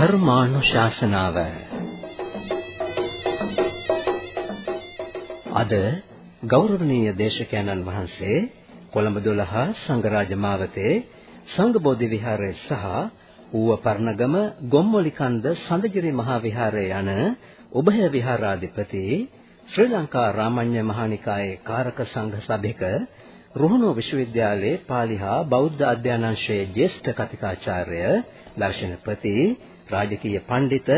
ධර්මානුශාසනාව. අද ගෞරවනීය දේශකයන්න් වහන්සේ කොළඹ 12 සංඝරාජ මාවතේ සංඝබෝධි විහාරය සහ ඌව පර්ණගම ගොම්මොලිකන්ද සඳගිරි මහා විහාරය යන උභය විහාරාධිපති ශ්‍රී ලංකා රාමඤ්ඤ මහානිකායේ කාරක සංඝ සභික රුහුණුව විශ්වවිද්‍යාලයේ පාලි හා බෞද්ධ අධ්‍යයනාංශයේ ජ්‍යෙෂ්ඨ කතිකාචාර්ය දර්ශනපති රාජකීය පඬිත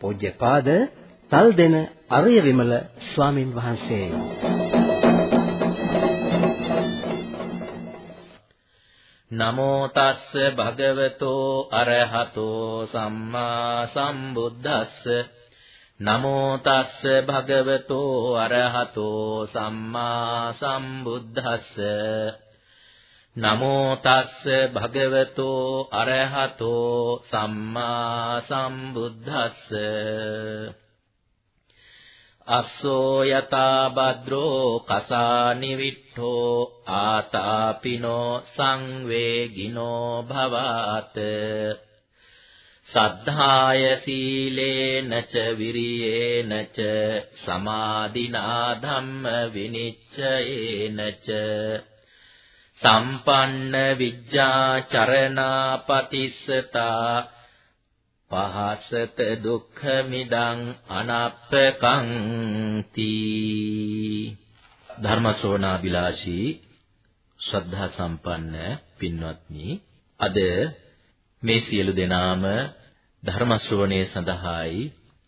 පූජ්‍යපාද තල්දෙන අරය විමල ස්වාමින් වහන්සේ. නමෝ තස්ස භගවතෝ අරහතෝ සම්මා සම්බුද්දස්ස. නමෝ තස්ස භගවතෝ අරහතෝ සම්මා සම්බුද්දස්ස. නමෝ තස්ස භගවතෝ අරහතෝ සම්මා සම්බුද්දස්ස. අස්සෝ යතා භද්‍රෝ කසානි විට්ඨෝ ආතාපිනෝ සංවේගිනෝ භවාත. සද්ධාය සීලේන ච විරියේන ච සමාධිනා ධම්ම විනිච්ඡයේන ච සම්පන්න විජ්ජා චරණා පතිස්සතා පහසත දුක්ඛ මිදං අනප්පකං තී ධර්ම ශ්‍රවණාබිලාෂී ශ්‍රද්ධා සම්පන්න පින්වත්නි අද මේ සියලු දෙනාම ධර්ම ශ්‍රවණය සඳහායි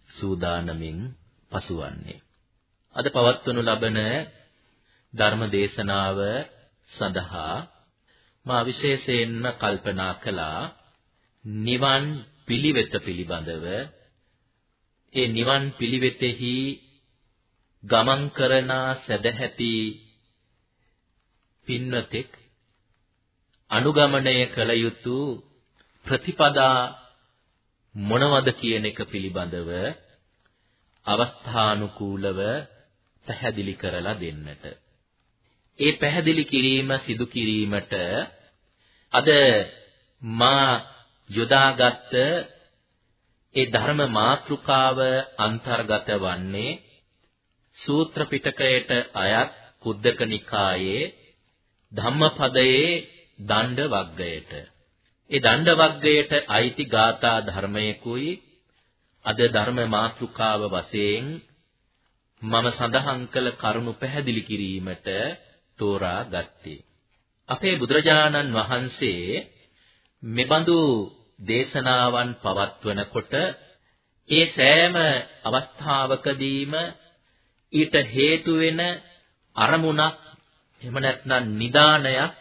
සූදානමින් පසුවන්නේ. අද පවත්වනු ලබන ධර්ම දේශනාව සඳහා මා විශේෂයෙන්ම කල්පනා කළා නිවන් පිළිවෙත පිළිබඳව ඒ නිවන් පිළිවෙතෙහි ගමන් කරන සදැහැති පින්නතෙක් අනුගමනය කළ යුතු ප්‍රතිපදා මොනවද කියන එක පිළිබඳව අවස්ථානුකූලව පැහැදිලි කරලා දෙන්නට. ඒ පැහැදිලි කිරීම සිදු කිරීමට අද මා යොදාගත් ඒ ධර්ම මාතෘකාව අන්තර්ගත වන්නේ සූත්‍ර පිටකයට අයත් කුද්දක නිකායේ ධම්මපදයේ දණ්ඩ වග්ගයට ඒ දණ්ඩ වග්ගයට අයිති ගාථා ධර්මයකුයි අද ධර්ම මාතෘකාව වශයෙන් මම සඳහන් කළ කරුණු පැහැදිලි කිරීමට තෝරා ගත්තේ. අපේ බුදුරජාණන් වහන්සේ මෙබඳු දේශනාවන් පවත්වනකොට ඒ සෑම අවස්ථාවකදීම ඊට හේතු වෙන අරමුණක් එහෙම නැත්නම් නිදානයක්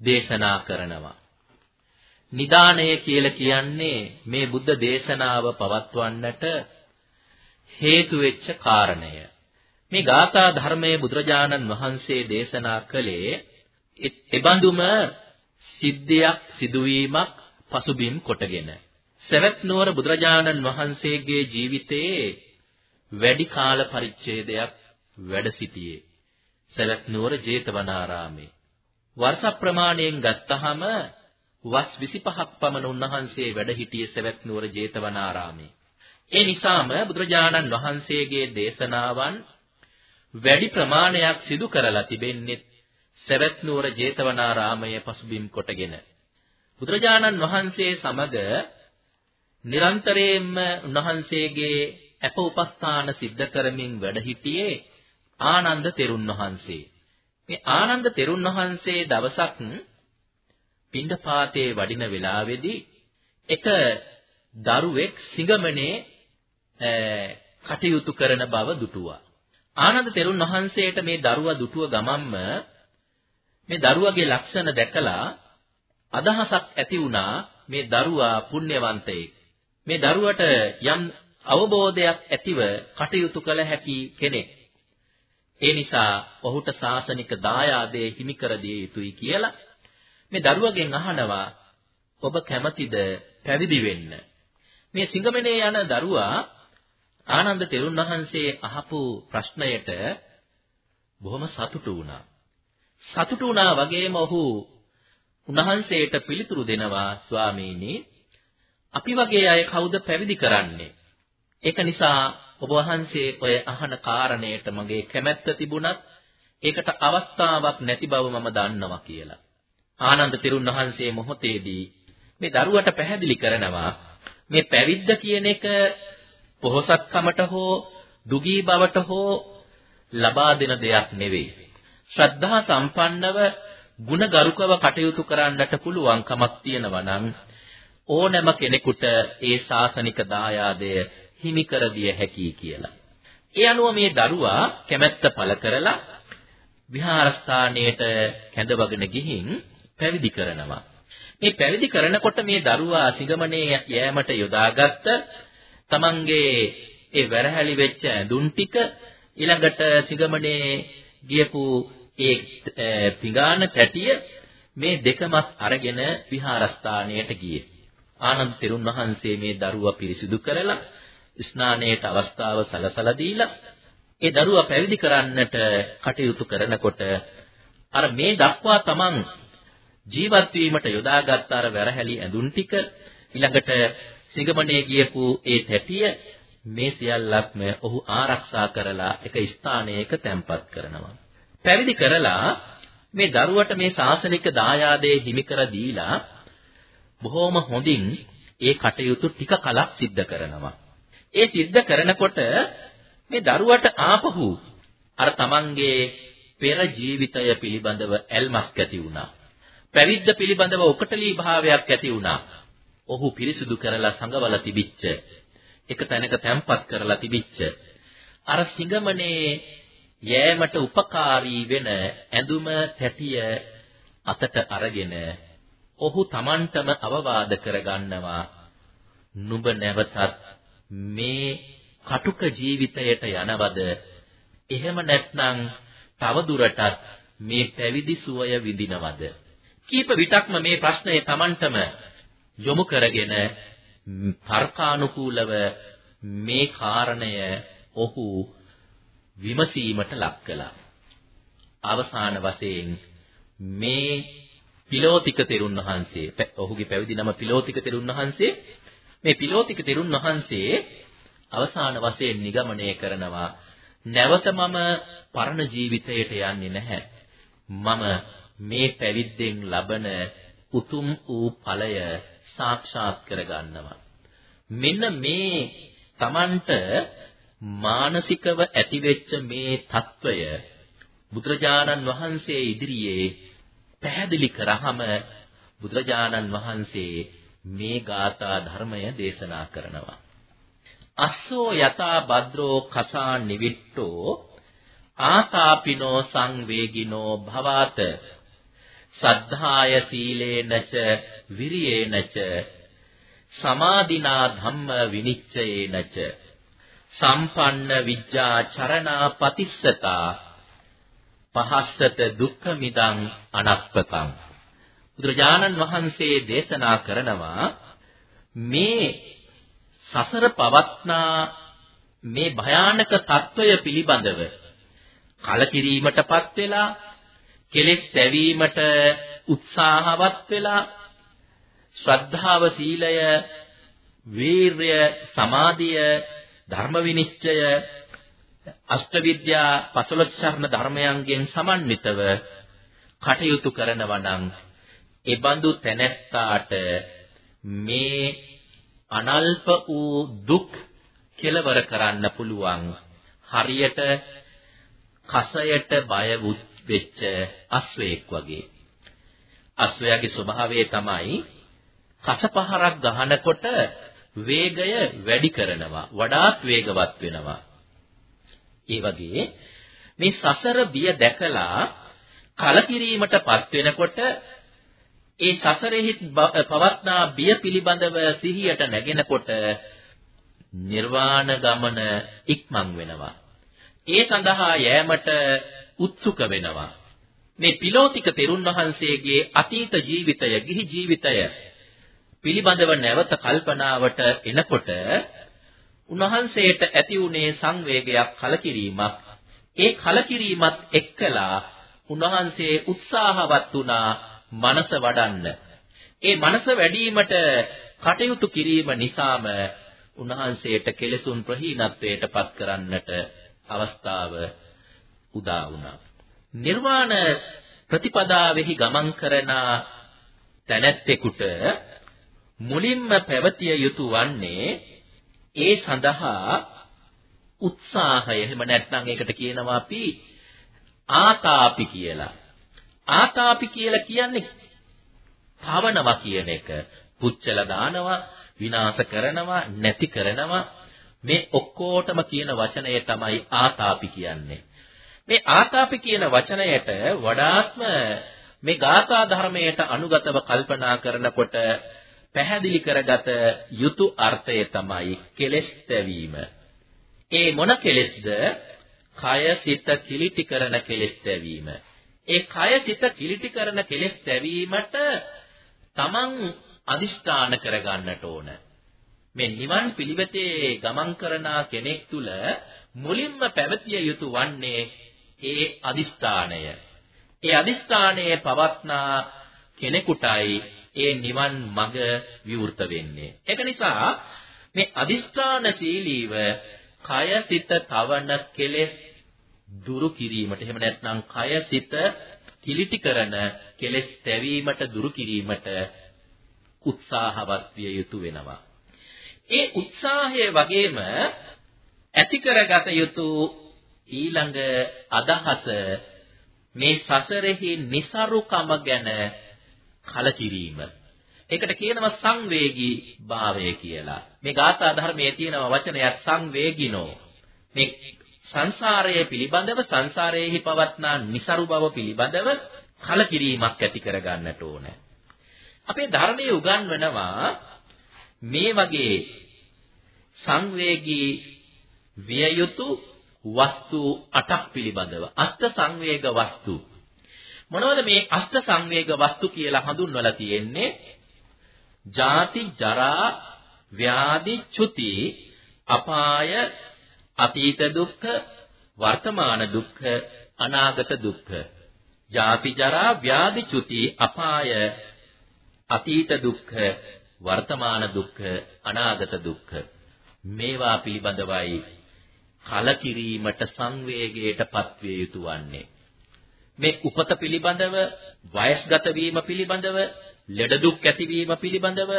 දේශනා කරනවා. නිදානය කියලා කියන්නේ මේ බුද්ධ දේශනාව පවත්වන්නට හේතු වෙච්ච කාරණය. මේ ගාථා ධර්මයේ බුදුරජාණන් වහන්සේ දේශනා කළේ එබඳුම සිද්ධියක් සිදුවීමක් පසුබිම් කොටගෙන. සවැත් නුවර බුදුරජාණන් වහන්සේගේ ජීවිතයේ වැඩි කාල පරිච්ඡේදයක් වැඩ සිටියේ. සවැත් නුවර ජේතවනාරාමේ. වර්ෂ ප්‍රමාණයෙන් ගත්තහම වස් 25ක් පමණ උන්වහන්සේ වැඩ සිටියේ සවැත් නුවර ජේතවනාරාමේ. ඒ නිසාම බුදුරජාණන් වහන්සේගේ දේශනාවන් වැඩි ප්‍රමාණයක් සිදු කරලා තිබෙන්නේ සවැත් නුවර ජේතවනාරාමය පසුබිම් කොටගෙන. බුදුරජාණන් වහන්සේ සමග නිරන්තරයෙන්ම උන්වහන්සේගේ අප උපස්ථාන සිද්ධ කරමින් වැඩ සිටියේ ආනන්ද තෙරුන් වහන්සේ. මේ ආනන්ද තෙරුන් වහන්සේ දවසක් පිණ්ඩපාතේ වඩින වෙලාවේදී එක දරුවෙක් සිඟමනේ කටයුතු කරන බව දුටුවා. ආනන්ද තෙරුන් වහන්සේට මේ දරුවා දුටුව ගමන්ම මේ දරුවගේ ලක්ෂණ දැකලා අදහසක් ඇති වුණා මේ දරුවා පුණ්‍යවන්තයෙක්. මේ දරුවට යම් අවබෝධයක් ඇතිව කටයුතු කළ හැකි කෙනෙක්. ඒ නිසා ඔහුට සාසනික දායාදයේ හිමි කර දිය යුතුයි කියලා මේ දරුවගෙන් අහනවා ඔබ කැමතිද පැවිදි වෙන්න? මේ සිංගමනේ යන දරුවා ආනන්ද තෙරුන් වහන්සේ අහපු ප්‍රශ්නයට බොහොම සතුටු වුණා. සතුටු වුණා වගේම ඔහු උන්වහන්සේට පිළිතුරු දෙනවා ස්වාමීනි අපි වගේ අය කවුද පැවිදි කරන්නේ? ඒක නිසා ඔබ වහන්සේ ඔය අහන කාරණයට මගේ කැමැත්ත තිබුණත් ඒකට අවස්ථාවක් නැති බව මම දන්නවා කියලා. ආනන්ද තෙරුන් වහන්සේ මොහොතේදී මේ දරුවට පැහැදිලි කරනවා මේ පැවිද්ද කියන එක පොහොසත්කමට හෝ දුගී බවට හෝ ලබා දෙන දෙයක් නෙවෙයි. ශ්‍රද්ධා සම්පන්නව ಗುಣගරුකව කටයුතු කරන්නට පුළුවන්කමක් තියෙනවා නම් ඕනෑම කෙනෙකුට ඒ ශාසනික දායාදය හිමි කර දිය හැකියි කියලා. ඒ අනුව මේ දරුවා කැමැත්ත පළ කරලා විහාරස්ථානයට කැඳවගෙන ගිහින් පැවිදි කරනවා. මේ පැවිදි කරනකොට මේ දරුවා සිඟමනේ යෑමට යොදාගත්ත තමන්ගේ ඒ වැරහැලි වෙච්ච ඇඳුම් ටික ඊළඟට සිඟමනේ ගියපු ඒ පිඟාන පැටිය මේ දෙකමත් අරගෙන විහාරස්ථානයට ගියේ. ආනන්ද තෙරුන් වහන්සේ මේ දරුවා පිරිසිදු කරලා ස්නානයට අවස්ථාව සලසලා දීලා ඒ දරුවා පැවිදි කරන්නට කටයුතු කරනකොට අර මේ දක්වා තමන් ජීවත් වීමට යොදාගත් අර වැරහැලි ඇඳුම් ටික ඊළඟට සිඟමනේ ගියපු ඒ තැටිය මේ සියල්ලක්ම ඔහු ආරක්ෂා කරලා එක ස්ථානයක තැන්පත් කරනවා. පැවිදි කරලා මේ දරුවට මේ ශාසනික දායාදයේ හිමි කර දීලා බොහොම හොඳින් ඒ කටයුතු ටික කලක් සිද්ධ කරනවා. ඒ සිද්ධ කරනකොට මේ දරුවට ආපහු අර තමන්ගේ පෙර ජීවිතය පිළිබඳව ඇල්මක් ඇති වුණා. පැවිද්ද පිළිබඳව උකටලී භාවයක් ඇති වුණා. ඔහු පිරිසුදු කරලා සංගවල තිබිච්ච එක තැනක තැම්පත් කරලා තිබිච්ච. අර සිඟමනේ යෑමට උපකාරී වෙන ඇඳුම තැටිය අතට අරගෙන ඔහු Tamanටම අවවාද කරගන්නවා නුඹ නැවතත් මේ කටුක ජීවිතයට යනවද? එහෙම නැත්නම් තවදුරටත් මේ පැවිදි සුවය විඳිනවද? කීප විටක්ම මේ ප්‍රශ්නය Tamanටම යොමු කරගෙන තර්කානුකූලව මේ කාරණය ඔහු විමසීමට ලක් කළා. අවසාන වශයෙන් මේ පිලෝතික තෙරුන් වහන්සේ ඔහුගේ පැවිදි නම පිලෝතික තෙරුන් වහන්සේ මේ පිලෝතික තෙරුන් වහන්සේ අවසාන වශයෙන් නිගමනය කරනවා නැවත මම පරණ ජීවිතයට යන්නේ නැහැ. මම මේ පැවිද්දෙන් ලබන උතුම් වූ ඵලය සාක්ෂාත් කරගන්නවා. මෙන්න මේ Tamanට මානසිකව ඇතිවෙච්ච මේ తত্ত্বය බුදුරජාණන් වහන්සේ ඉදිරියේ පැහැදිලි කරාම බුදුරජාණන් වහන්සේ මේ ගාථා ධර්මය දේශනා කරනවා. අස්සෝ යතා භද්‍රෝ කසා නිවිට්ටෝ ආතාපිනෝ සංවේගිනෝ භවත සද්ධාය සීලේනච විරියේනච සමාධිනා ධම්ම විනිච්ඡයේනච සම්පන්න විජ්ජා චරණා පතිස්සතා පහස්සත දුක්ඛ මිදං අනප්පතං. බුදුරජාණන් වහන්සේ දේශනා කරනවා මේ සසර පවත්නා මේ භයානක తত্ত্বය පිළිබඳව කලකිරීමටපත් වෙලා කෙලෙස් දැවීමට උත්සාහවත් වෙලා ශ්‍රද්ධාව සීලය වීරය සමාධිය ධර්ම විනිශ්චය අෂ්ටවිද්‍යා පසළොස්චරණ ධර්මයන්ගෙන් සමන්විතව කටයුතු කරනවා නම් ඒ බඳු තැනැත්තාට මේ අනල්ප වූ දුක් කෙලවර කරන්න පුළුවන්. හරියට කසයට බය වෙච්ච අස්වැයෙක් වගේ අස්වැයාගේ ස්වභාවය තමයි කසපහරක් ගහනකොට වේගය වැඩි කරනවා වඩාත් වේගවත් වෙනවා ඒ වගේ මේ සසර බිය දැකලා කලකිරීමටපත් වෙනකොට ඒ සසරෙහි පවත්නා බිය පිළිබඳව සිහියට නැගෙනකොට නිර්වාණ ගමන ඉක්මන් වෙනවා. ඒ සඳහා යෑමට උත්සුක වෙනවා. මේ පිලෝතික තෙරුන් වහන්සේගේ අතීත ජීවිතය, ගිහි ජීවිතය පිළිබඳව නැවත කල්පනාවට එනකොට උන්වහන්සේට ඇති වුණේ සංවේගයක් කලකිරීමක්. ඒ කලකිරීමත් එක්කලා උන්වහන්සේ උත්සාහවත් වුණා මනස වඩන්න. ඒ මනස වැඩිවීමට කටයුතු කිරීම නිසාම උන්වහන්සේට කෙලෙසුන් ප්‍රහීනත්වයට පත් කරන්නට අවස්ථාව උදා වුණා. නිර්වාණ ප්‍රතිපදාවෙහි ගමන් කරන තැනැත්තෙකුට මුලින්ම පැවතිය යුතු වන්නේ ඒ සඳහා උත්සාහය එහෙම නැත්නම් ඒකට කියනවා අපි ආතාපි කියලා. ආතාපි කියලා කියන්නේ තවනවා කියන එක. පුච්චල දානවා, විනාශ කරනවා, නැති කරනවා. මේ ඔක්කොටම කියන වචනය තමයි ආතාපි කියන්නේ. මේ ආතාපි කියන වචනයට වඩාත්ම මේ ගාථා ධර්මයට අනුගතව කල්පනා කරනකොට පැහැදිලි කරගත යුතු අර්ථය තමයි කෙලෙස් දැවීම. ඒ මොන කෙලෙස්ද? කය සිත කිලිටි කරන කෙලෙස් දැවීම. ඒ කය සිත කිලිටි කරන කෙලෙස් දැවීමට තමන් අදිෂ්ඨාන කරගන්නට ඕන. මේ නිවන් පිළිවෙතේ ගමන් කරන කෙනෙක් තුල මුලින්ම පැවතිය යුතු වන්නේ ඒ අදිෂ්ඨානය. ඒ අදිෂ්ඨානයේ පවත්නා කෙනෙකුටයි ඒ නිවන් මඟ විවෘත වෙන්නේ. ඒක නිසා මේ අදිෂ්ඨාන සීලීව කය සිත තවන කෙලෙස් දුරු කිරීමට එහෙම නැත්නම් කය සිත කිලිටි කරන කෙලෙස් තැවීමට දුරු කිරීමට උත්සාහවත් විය යුතු වෙනවා. ඒ උත්සාහය වගේම ඇති කරගත යුතු ඊළඟ අදහස මේ සසරෙහි નિසරුකම ගැන කලකිරීම. ඒකට කියනවා සංවේගී භාවය කියලා. මේ ගාථා ධර්මයේ තියෙන වචනයක් සංවේගිනෝ. මේ සංසාරයේ පිළිබඳව සංසාරයේහි පවත්නා નિසරු බව පිළිබඳව කලකිරීමක් ඇති කරගන්නට ඕන. අපේ ධර්මයේ උගන්වනවා මේ වගේ සංවේගී විය යුතු වස්තු 8ක් පිළිබඳව. අෂ්ට සංවේග වස්තු. මොනවද මේ අෂ්ට සංවේග වස්තු කියලා හඳුන්වලා තියෙන්නේ? ජාති ජරා ව්‍යාධි චුති අපාය අතීත දුක්ඛ වර්තමාන දුක්ඛ අනාගත දුක්ඛ. ජාති ජරා ව්‍යාධි චුති අපාය අතීත දුක්ඛ වර්තමාන දුක්ඛ අනාගත දුක්ඛ. මේවා පිළිබඳවයි කලකිරීමට සංවේගයට පත්විය යුතු වන්නේ. මේ උපත පිළිබඳව, වයස්ගත වීම පිළිබඳව, ලෙඩ දුක් ඇතිවීම පිළිබඳව,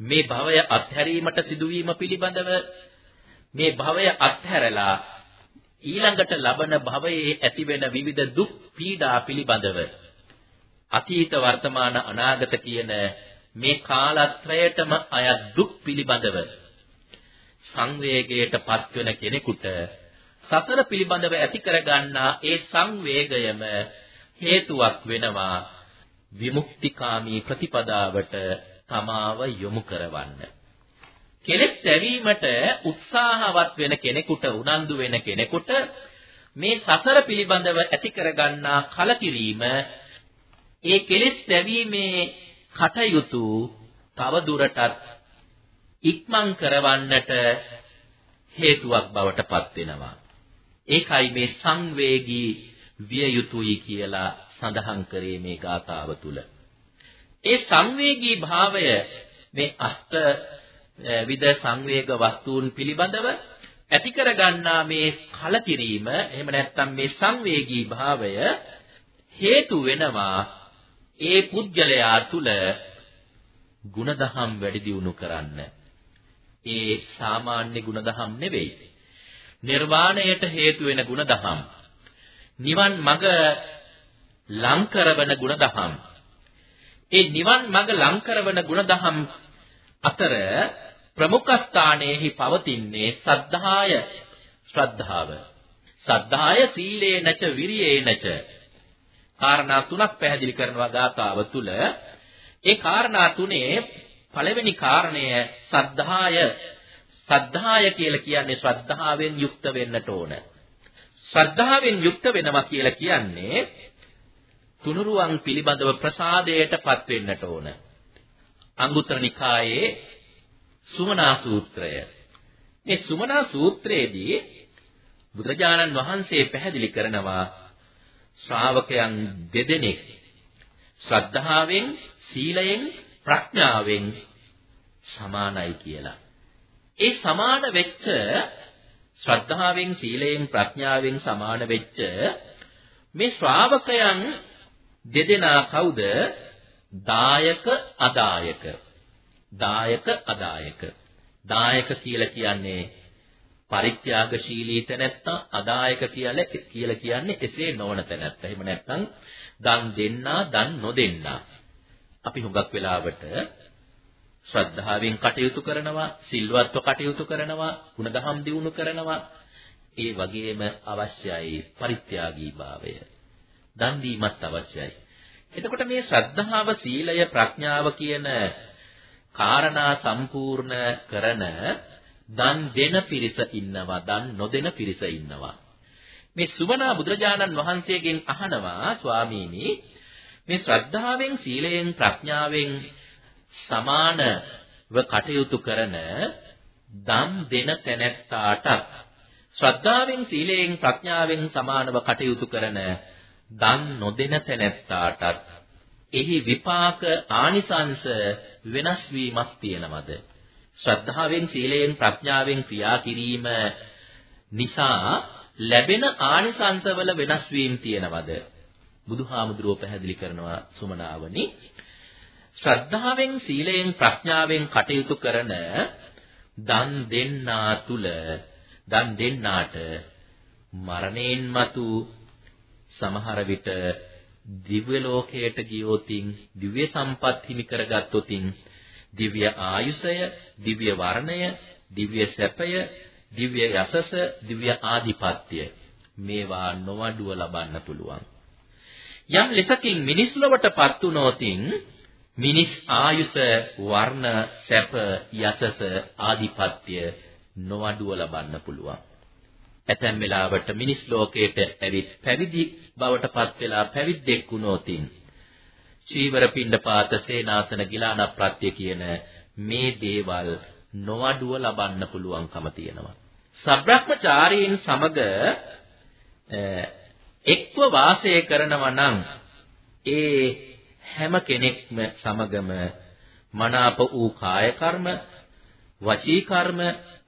මේ භවය අත්හැරීමට සිදුවීම පිළිබඳව, මේ භවය අත්හැරලා ඊළඟට ලබන භවයේ ඇතිවෙන විවිධ දුක් පීඩා පිළිබඳව අතීත වර්තමාන අනාගත කියන මේ කාලත්‍රයටම අයත් දුක් පිළිබඳව සංවේගයට පත්වෙන කෙනෙකුට සසර පිළිබඳව ඇති කරගන්නා ඒ සංවේගයම හේතුවක් වෙනවා විමුක්තිකාමී ප්‍රතිපදාවට තමාව යොමු කරවන්න. කෙලෙස් දැවීමට උත්සාහවත් වෙන කෙනෙකුට උනන්දු වෙන කෙනෙකුට මේ සසර පිළිබඳව ඇති කරගන්නා කලකිරීම ඒ කෙලෙස් දැවීමේ කටයුතු තව දුරටත් ඉක්මන් කරවන්නට හේතුවක් බවට පත් වෙනවා. ඒකයි මේ සංවේගී විය යුතුයි කියලා සඳහන් කරේ මේ ගාථාව තුල. ඒ සංවේගී භාවය මේ අෂ්ට විද සංවේග වස්තුන් පිළිබඳව ඇති කරගන්නා මේ කලකිරීම එහෙම නැත්නම් මේ සංවේගී භාවය හේතු වෙනවා ඒ පුද්ගලයා තුල ಗುಣදහම් වැඩි දියුණු කරන්න. ඒ සාමාන්‍ය ಗುಣදහම් නෙවෙයි. නිර්වාණයට හේතු වෙන ಗುಣදහම්. නිවන් මඟ ලං කරවන ಗುಣදහම්. ඒ නිවන් මඟ ලං කරවන ಗುಣදහම් අතර ප්‍රමුඛ ස්ථානයේහි පවතින්නේ සද්ධාය ශ්‍රද්ධාව. සද්ධාය සීලේනච විරියේනච කාරණා තුනක් පැහැදිලි කරනවා ගාථාව තුල ඒ කාරණා තුනේ පළවෙනි කාරණය සද්ධාය සද්ධාය කියලා කියන්නේ ශ්‍රද්ධාවෙන් යුක්ත වෙන්නට ඕන. ශ්‍රද්ධාවෙන් යුක්ත වෙනවා කියලා කියන්නේ තුනුරුවන් පිළිබඳව ප්‍රසාදයටපත් වෙන්නට ඕන. අංගුත්තර නිකායේ සුමනා සූත්‍රය. මේ සුමනා සූත්‍රයේදී බුදුරජාණන් වහන්සේ පැහැදිලි කරනවා ශ්‍රාවකයන් දෙදෙනෙක් ශ්‍රද්ධාවෙන් සීලයෙන් ප්‍රඥාවෙන් සමානයි කියලා. ඒ සමාන වෙච්ච ශ්‍රද්ධාවෙන් සීලයෙන් ප්‍රඥාවෙන් සමාන වෙච්ච මේ ශ්‍රාවකයන් දෙදෙනා කවුද? දායක අදායක. දායක අදායක. දායක කියලා කියන්නේ පරිත්‍යාගශීලී තැනැත්තා අදායක කියලා කියලා කියන්නේ එසේ නොවන තැනැත්තා. එහෙම නැත්නම් දන් දෙන්නා දන් නොදෙන්නා. අපි හුඟක් වෙලාවට ශ්‍රද්ධාවෙන් කටයුතු කරනවා, සිල්වත්ව කටයුතු කරනවා, ಗುಣධම් දියුණු කරනවා. ඒ වගේම අවශ්‍යයි පරිත්‍යාගීභාවය. දන් දීමත් අවශ්‍යයි. එතකොට මේ ශ්‍රද්ධාව, සීලය, ප්‍රඥාව කියන කාරණා සම්පූර්ණ කරන දන් දෙන පිරිස ඉන්නවා, දන් නොදෙන පිරිස ඉන්නවා. මේ සුවනා බුදුරජාණන් වහන්සේගෙන් අහනවා ස්වාමීනි මේ ශ්‍රද්ධාවෙන් සීලයෙන් ප්‍රඥාවෙන් සමානව කටයුතු කරන දන් දෙන තැනැත්තාට ශ්‍රද්ධාවෙන් සීලයෙන් ප්‍රඥාවෙන් සමානව කටයුතු කරන දන් නොදෙන තැනැත්තාටත් එහි විපාක ආනිසංස වෙනස් වීමක් තියෙනවද? ශ්‍රද්ධාවෙන් සීලයෙන් ප්‍රඥාවෙන් ක්‍රියා කිරීම නිසා ලැබෙන ආනිසංසවල වෙනස් වීම තියෙනවද? බුදුහාමුදුරුව පැහැදිලි කරනවා සුමනාවනි. ශ්‍රද්ධාවෙන් සීලයෙන් ප්‍රඥාවෙන් කටයුතු කරන දන් දෙන්නා තුල දන් දෙන්නාට මරණයෙන් මතු සමහර විට දිව්‍ය ලෝකයට ගියොතින් දිව්‍ය සම්පත් හිමි කරගත්තොතින් දිව්‍ය ආයුෂය දිව්‍ය වර්ණය දිව්‍ය සැපය දිව්‍ය යසස දිව්‍ය ආධිපත්‍ය මේවා නොවඩුව ලබන්න පුළුවන්. යම් ලෙසකින් මිනිස් ලොවටපත් වුණොතින් මිනිස් ආයුෂ වර්ණ සැප යසස ආධිපත්‍ය නොඅඩුව ලබන්න පුළුවන්. ඇතැම් වෙලාවට මිනිස් ලෝකයට ඇවිත් පැවිදි බවට පත් වෙලා පැවිද්දෙක් වුණොතින් චීවර පිණ්ඩපාත සේනාසන ගිලාන ප්‍රත්‍ය කියන මේ දේවල් නොඅඩුව ලබන්න පුළුවන්කම තියෙනවා. සබ්‍රහ්මචාරීන් සමග එක්ව වාසය කරනවා නම් ඒ හැම කෙනෙක්ම සමගම මනාප වූ කාය කර්ම, වචී කර්ම,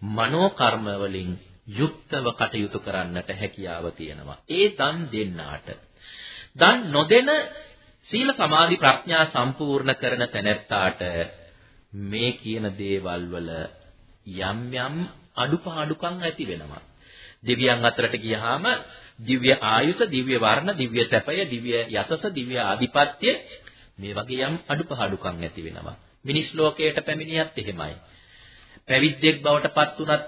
මනෝ කර්ම වලින් යුක්තව කටයුතු කරන්නට හැකියාව තියෙනවා. ඒ දන් දෙන්නාට. දන් නොදෙන සීල සමාධි ප්‍රඥා සම්පූර්ණ කරන තැනැත්තාට මේ කියන දේවල් වල යම් යම් අඩුපාඩුකම් ඇති වෙනවා. දෙවියන් අතරට ගියාම දිව්‍ය ආයුෂ, දිව්‍ය වර්ණ, දිව්‍ය සැපය, දිව්‍ය යසස, දිව්‍ය ආධිපත්‍ය මේ වගේ යම් අඩුපහඩුකම් ඇති වෙනවා. මිනිස් ලෝකයට පැමිණියත් එහෙමයි. පැවිද්දෙක් බවට පත් උනත්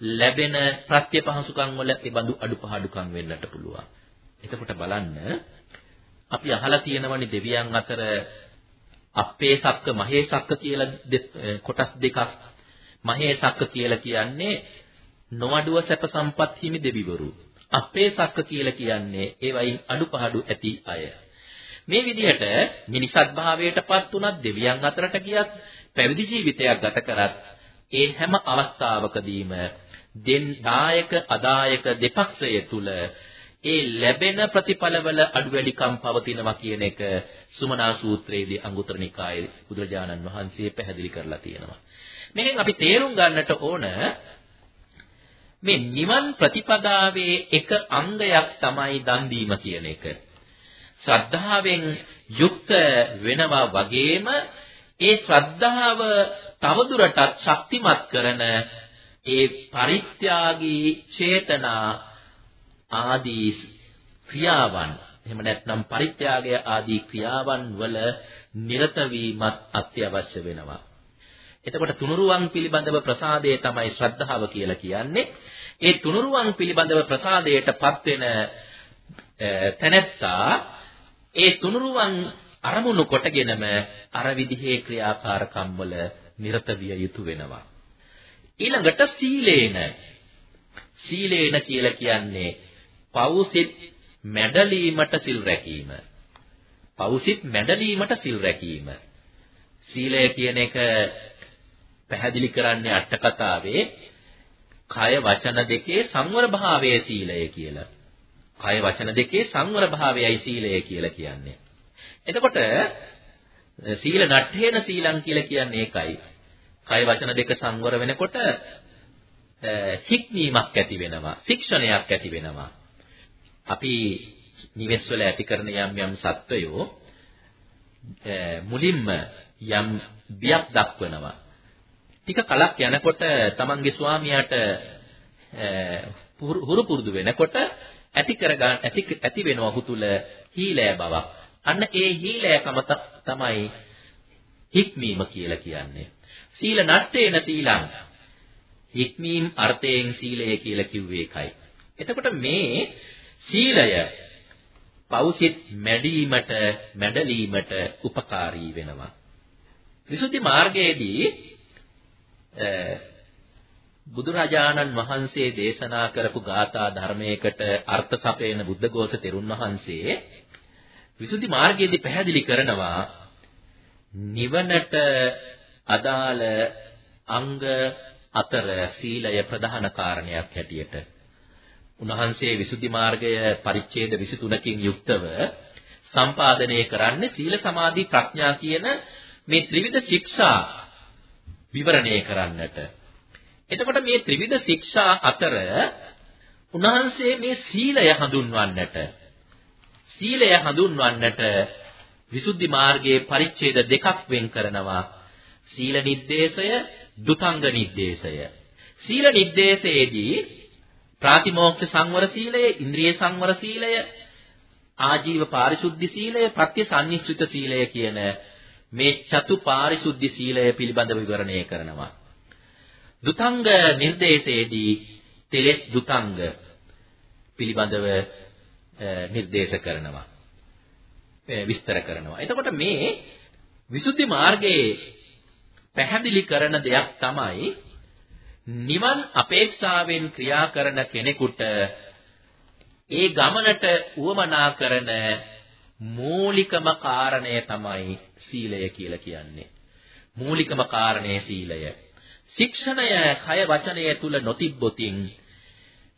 ලැබෙන ප්‍රත්‍ය පහසුකම් වල ඒ බඳු අඩුපහඩුකම් වෙන්නට පුළුවන්. එතකොට බලන්න අපි අහලා තියෙනවනේ දෙවියන් අතර අපේ සක්ක මහේ සක්ක කියලා කොටස් දෙකක් මහේ සක්ක කියලා කියන්නේ නොඅඩුව සැප සම්පත් හිමි දෙවිවරු අපේ සක්ක කියලා කියන්නේ ඒවයින් අඩුපහඩු ඇති අය මේ විදිහට මිනිසත් භාවයටපත් උනත් දෙවියන් අතරට ගියත් පැවිදි ජීවිතයක් ගත කරත් ඒ හැම අවස්ථාවකදීම දෙන් දායක අදායක දෙපක්ෂය තුල ඒ ලැබෙන ප්‍රතිඵලවල අඩුවැඩිකම් පවතිනවා කියන එක සුමනා සූත්‍රයේදී අංගුත්තර නිකායේ බුදුරජාණන් වහන්සේ පැහැදිලි කරලා තියෙනවා. මේකෙන් අපි තේරුම් ගන්නට ඕන මේ නිවන් ප්‍රතිපදාවේ එක අංගයක් තමයි දන් දීම කියන එක. ශ්‍රද්ධාවෙන් යුක්ත වෙනවා වගේම ඒ ශ්‍රද්ධාව තවදුරටත් ශක්තිමත් කරන ඒ පරිත්‍යාගී චේතනා ආදී ක්‍රියාවන් එහෙම නැත්නම් පරිත්‍යාගය ආදී ක්‍රියාවන් වල නිරත වීමත් අත්‍යවශ්‍ය වෙනවා. එතකොට තුනුරුවන් පිළිබඳව ප්‍රසාදය තමයි ශ්‍රද්ධාව කියලා කියන්නේ. ඒ තුනුරුවන් පිළිබඳව ප්‍රසාදයටපත් වෙන තැනැත්තා ඒ තුනුරුවන් අරමුණු කොටගෙනම අර විදිහේ ක්‍රියාකාරකම් වල නිරත විය යුතු වෙනවා. ඊළඟට සීලේන සීලේන කියලා කියන්නේ පෞසිත මැඩලීමට සිල් රැකීම. පෞසිත මැඩලීමට සිල් රැකීම. සීලය කියන එක පැහැදිලි කරන්නේ අට කතාවේ කය වචන දෙකේ සංවර භාවයේ සීලය කියලා. කය වචන දෙකේ සංවර භාවයයි සීලය කියලා කියන්නේ. එතකොට සීල නට්ඨේන සීලං කියලා කියන්නේ ඒකයි. කය වචන දෙක සංවර වෙනකොට හික්මීමක් ඇති වෙනවා. ශික්ෂණයක් ඇති වෙනවා. අපි නිවෙස් වල ඇති කරන යම් යම් සත්වයෝ මුලින්ම යම් බියක් දක්වනවා. ටික කලක් යනකොට තමන්ගේ ස්වාමියාට හුරු පුරුදු වෙනකොට ඇති කරගන්න ඇති ඇති වෙනවා ඔහු තුල හීලෑ බවක්. අන්න ඒ හීලෑකම තමයි හික්මීම කියලා කියන්නේ. සීල නට්ඨේන සීලං. හික්මීම් අර්ථයෙන් සීලය කියලා කිව්වේ ඒකයි. එතකොට මේ සීලය පෞසිත මැඩීමට මැඩලීමට උපකාරී වෙනවා. විසුද්ධි මාර්ගයේදී බුදුරජාණන් වහන්සේ දේශනා කරපු ගාථා ධර්මයකට අර්ථ සපයන බුද්ධඝෝෂ තෙරුන් වහන්සේ විසුද්ධි මාර්ගයේදී පැහැදිලි කරනවා නිවනට අදාළ අංග අතර සීලය ප්‍රධාන කාරණයක් හැටියට. උන්වහන්සේ විසුද්ධි මාර්ගය පරිච්ඡේද 23කින් යුක්තව සම්පාදනය කරන්නේ සීල සමාධි ප්‍රඥා කියන මේ ත්‍රිවිධ ශික්ෂා විවරණය කරන්නට. එතකොට මේ ත්‍රිවිධ ශික්ෂා අතර උන්වහන්සේ මේ සීලය හඳුන්වන්නට සීලය හඳුන්වන්නට විසුද්ධි මාර්ගයේ පරිච්ඡේද දෙකක් වෙන් කරනවා සීල නිද්දේශය දුතංග නිද්දේශය සීල නිද්දේශයේදී ප්‍රාතිමෝක්ෂ සංවර සීලය ඉන්ද්‍රිය සංවර සීලය ආජීව පාරිශුද්ධි සීලය ප්‍රත්‍යසන්නිශ්චිත සීලය කියන මේ චතු පාරිශුද්ධ සීලය පිළිබඳව විවරණය කරනවා. දුතංග නිर्देशයේදී තෙලස් දුතංග පිළිබඳව නිर्देश කරනවා. විස්තර කරනවා. එතකොට මේ විසුද්ධි මාර්ගයේ පැහැදිලි කරන දෙයක් තමයි නිවන් අපේක්ෂාවෙන් ක්‍රියා කරන කෙනෙකුට ඒ ගමනට උවමනා කරන මූලිකම කාරණය තමයි සීලය කියලා කියන්නේ. මූලිකම කාරණය සීලය. ශික්ෂණය කය වචනය තුල නොතිබ්බොතින්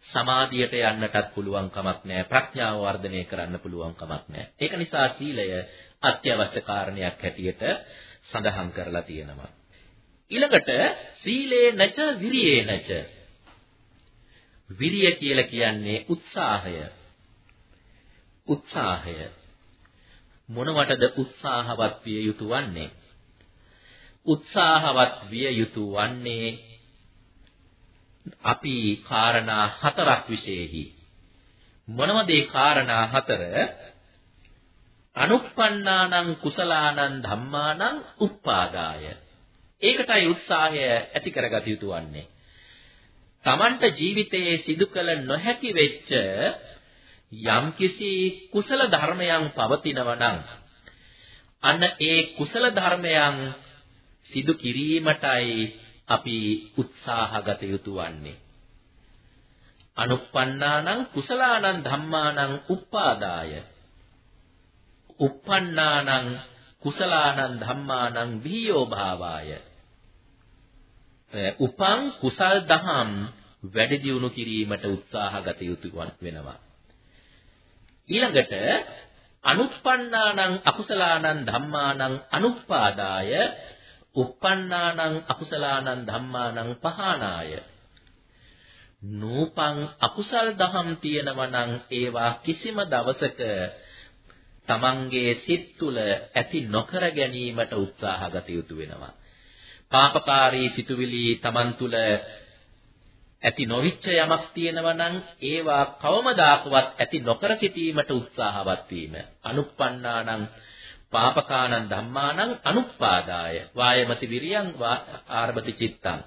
සමාධියට යන්නටත් පුළුවන් කමක් නැහැ. ප්‍රඥාව වර්ධනය කරන්න පුළුවන් කමක් නැහැ. ඒක නිසා සීලය අත්‍යවශ්‍ය කාරණයක් හැටියට සඳහන් කරලා තියෙනවා. ඊළඟට සීලේ නැච විරියේ නැච. විරිය කියලා කියන්නේ උත්සාහය. උත්සාහය. මොනවටද උත්සාහවත් විය යුතු වන්නේ? උත්සාහවත් විය යුතු වන්නේ අපි කාරණා හතරක් විශේෂෙහි මොනවද ඒ කාරණා හතර? අනුප්පන්නානං කුසලානං ධම්මානං උප්පාදාය. ඒකටයි උත්සාහය ඇති කරගත යුතු වන්නේ. තමන්ට ජීවිතයේ සිදු කළ නොහැකි වෙච්ච යම්කිසි කුසල ධර්මයන් පවතිනවා නම් අන්න ඒ කුසල ධර්මයන් සිදු කිරීමටයි අපි උත්සාහගත යුතු වන්නේ. අනුප්පන්නානං කුසලානං ධම්මානං උප්පාදාය. uppannānaṁ කුසලානං ධම්මානං විහියෝ භාවාය. උපං කුසල් දහම් වැඩි දියුණු කිරීමට උත්සාහගත යුතු වෙනවා. ඊළඟට අනුප්පන්නානං අකුසලානං ධම්මානං අනුප්පාදාය uppannānaṁ akusalaanaṁ dhammānaṁ pahānāය නූපං අකුසල් දහම් තියෙනවා නම් ඒවා කිසිම දවසක තමන්ගේ සිත් තුළ ඇති නොකර ගැනීමට උත්සාහගත යුතු වෙනවා. පාපකාරී සිතුවිලි තමන් තුළ ඇති නොවිච්ච යමක් තියෙනවා නම් ඒවා කවමදාකවත් ඇති නොකර සිටීමට උත්සාහවත් වීම. අනුප්පන්නානං පාපකානං ධම්මානං අනුප්පාදාය වායමති විරියං ආරබති චිත්තං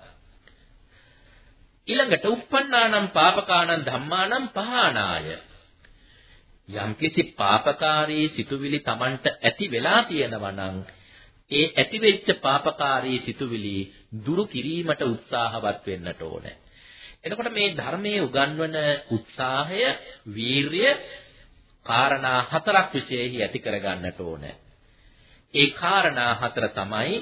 ඊළඟට uppannānaṁ පාපකානං ධම්මානං පහානාය යම්කිසි පාපකාරී සිතුවිලි Tamanට ඇති වෙලා තියෙනවා නම් ඒ ඇතිවෙච්ච පාපකාරී සිතුවිලි දුරු කිරීමට උත්සාහවත් වෙන්නට ඕනේ. එතකොට මේ ධර්මයේ උගන්වන උත්සාහය, වීරිය කාරණා හතරක් විශේෂයි ඇති කරගන්නට ඕනේ. ඒ කාරණා හතර තමයි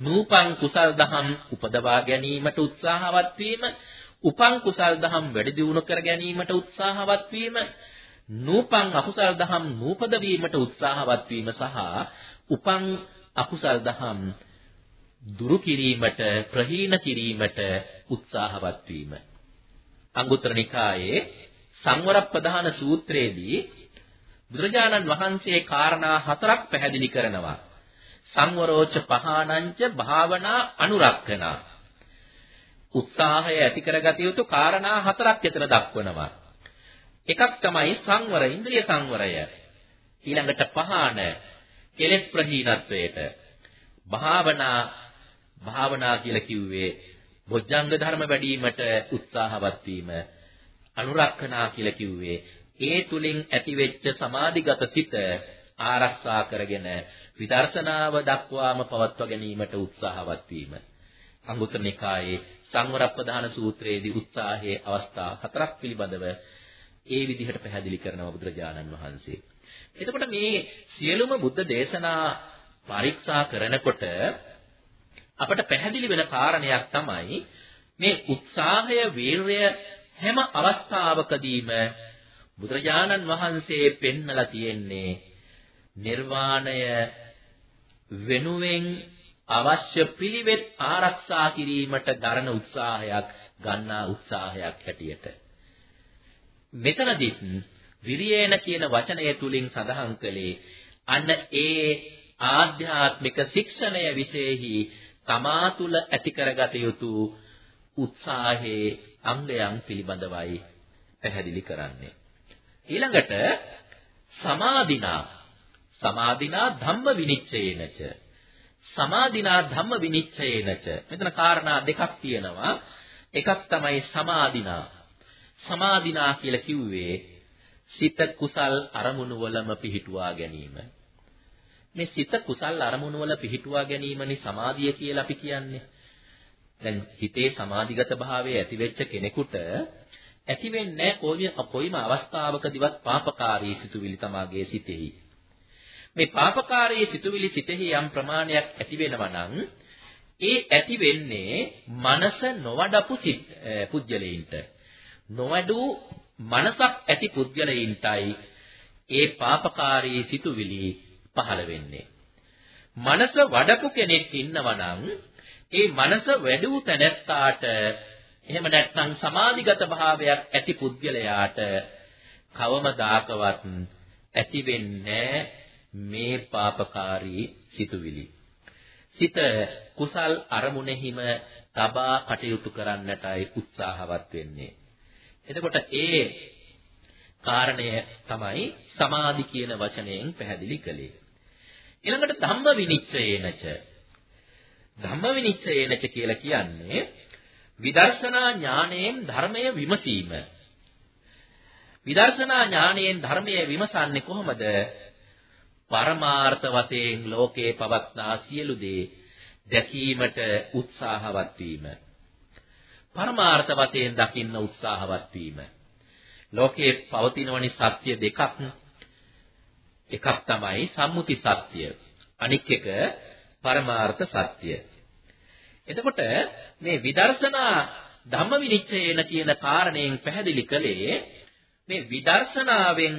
නූපං කුසල් දහම් උපදවා ගැනීමට උත්සාහවත් වීම, උපං කුසල් දහම් වැඩි දියුණු කර ගැනීමට උත්සාහවත් වීම, නූපං අකුසල් දහම් නූපද වීමට උත්සාහවත් වීම සහ උපං අකුසල් දහම් දුරු කිරීමට ප්‍රහීන කිරීමට උත්සාහවත් වීම. අංගුත්තර නිකායේ සංවර ප්‍රධාන සූත්‍රයේදී බුදුරජාණන් වහන්සේ කාරණා හතරක් පැහැදිලි කරනවා. සංවරෝච පහානංච භාවනා අනුරක්කනා. උත්සාහය ඇති කරගත යුතු කාරණා හතරක් එතන දක්වනවා. එකක් තමයි සංවර ඉන්ද්‍රිය සංවරය. ඊළඟට පහාන කෙලෙස් ප්‍රහීනත්වයට. භාවනා භාවනා කියලා කිව්වේ බොජ්ජංග ධර්ම වැඩිවීමට උත්සාහවත් වීම. අනුරක්ෂණා කියලා කිව්වේ ඒ තුලින් ඇතිවෙච්ච සමාධිගත සිත ආරක්ෂා කරගෙන විදර්ශනාව දක්වාම පවත්වා ගැනීමට උත්සාහවත් වීම. අංගුත්තර නිකායේ සංවර ප්‍රධාන සූත්‍රයේදී උත්සාහයේ අවස්ථා හතරක් පිළිබඳව ඒ විදිහට පැහැදිලි කරනවා බුදුරජාණන් වහන්සේ. එතකොට මේ සියලුම බුද්ධ දේශනා පරීක්ෂා කරනකොට අපට පැහැදිලි වෙන කාරණයක් තමයි මේ උත්සාහය වීරය හැම අවස්ථාවකදීම බුදුරජාණන් වහන්සේ පෙන්නලා තියෙන්නේ නිර්වාණය වෙනුවෙන් අවශ්‍ය පිළිවෙත් ආරක්ෂා කිරීමට දරන උත්සාහයක් ගන්නා උත්සාහයක් හැටියට. මෙතනදිත් විරියේන කියන වචනය තුලින් සඳහන් කළේ අන්න ඒ ආධ්‍යාත්මික ශික්ෂණය විශේෂෙහි තමා තුළ ඇති කරගත යුතු උත්සාහයේ අංගයන් පිළිබඳවයි පැහැදිලි කරන්නේ. ඊළඟට සමාධිනා. සමාධිනා ධම්ම විනිච්ඡයේනච සමාධිනා ධම්ම විනිච්ඡයේනච මෙතන කාරණා දෙකක් තියෙනවා. එකක් තමයි සමාධිනා. සමාධිනා කියලා කිව්වේ සිත කුසල් අරමුණු වලම පිහිටුවා ගැනීම. මේ සිත කුසල් අරමුණු වල පිහිටුවා ගැනීමනි සමාධිය කියලා අපි කියන්නේ දැන් හිතේ සමාධිගත භාවය ඇති වෙච්ච කෙනෙකුට ඇති වෙන්නේ කොයිම අවස්ථාවකදීවත් පාපකාරී සිතුවිලි තමාගේ සිතෙහි. මේ පාපකාරී සිතුවිලි සිතෙහි යම් ප්‍රමාණයක් ඇති වෙනවා නම් ඒ ඇති වෙන්නේ මනස නොවඩපු පුද්ගලයින්ට. නොවැඩු මනසක් ඇති පුද්ගලයින්ටයි ඒ පාපකාරී සිතුවිලි පහළ වෙන්නේ. මනස වඩපු කෙනෙක් ඉන්නවා නම් ඒ මනස වැඩි තැනැත්තාට එහෙම නැත්නම් සමාධිගත භාවයක් ඇති පුද්ගලයාට කවමදාකවත් ඇති වෙන්නේ මේ පාපකාරී සිතුවිලි. සිත කුසල් අරමුණෙහිම තබා කටයුතු කරන්නටයි උත්සාහවත් වෙන්නේ. එතකොට ඒ කාරණය තමයි සමාධි කියන වචනයෙන් පැහැදිලි කළේ. ඊළඟට ධම්ම විනිච්ඡයේනච ධම්ම විනිශ්චයනක කියලා කියන්නේ විදර්ශනා ඥාණයෙන් ධර්මය විමසීම. විදර්ශනා ඥාණයෙන් ධර්මය විමසන්නේ කොහොමද? පරමාර්ථ වශයෙන් ලෝකේ පවත්නා සියලු දේ දැකීමට උත්සාහවත් වීම. පරමාර්ථ වශයෙන් දකින්න උත්සාහවත් වීම. ලෝකේ පවතිනවනි සත්‍ය දෙකක්. එකක් තමයි සම්මුති සත්‍ය. අනික් එක පරමාර්ථ සත්‍ය. එතකොට මේ විදර්ශනා ධම්මවිනිච්ඡයන කියන කාරණයෙන් පැහැදිලි කළේ මේ විදර්ශනාවෙන්